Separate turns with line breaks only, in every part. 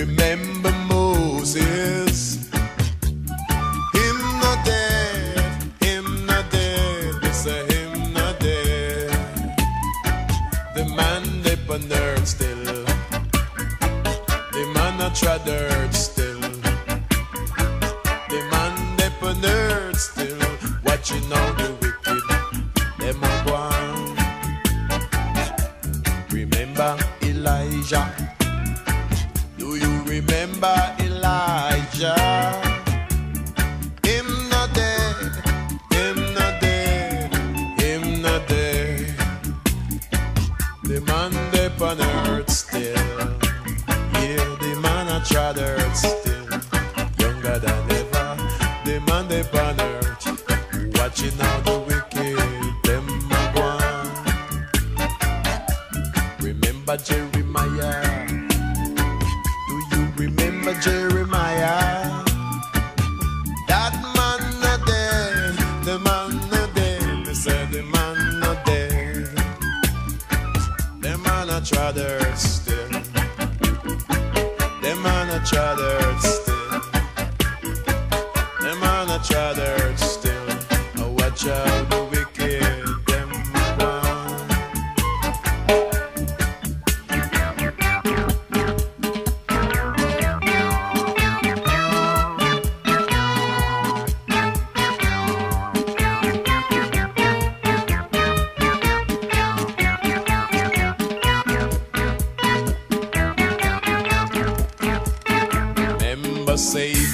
Remember Moses. Him not dead, him not dead, it's a him not dead. The man they on earth still. The man not trod earth still. The man they on earth still. Watching all the wicked, them on one. Remember Elijah. Do you remember Elijah? Him not dead, him not dead, him not dead. The man on earth still. Yeah, the man a trod earth still. Younger than ever. The man on earth. Watching how the wicked them a. Remember Jeremiah? A trod earth still. Them man a trod earth still.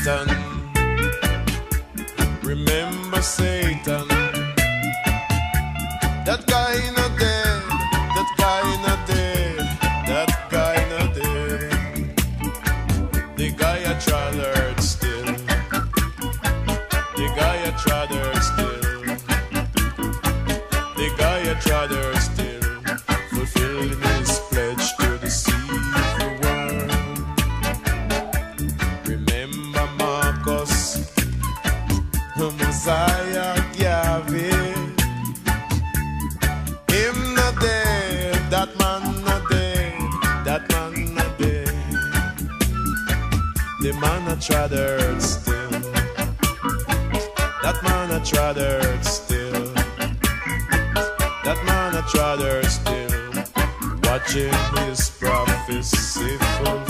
Satan. Remember Satan. That guy not dead. That guy not dead. That guy not dead. The guy a trailer still. The guy a trailer The man a trod earth still. That man a trod earth still. That man a trod earth still. Watching his prophecy fulfill.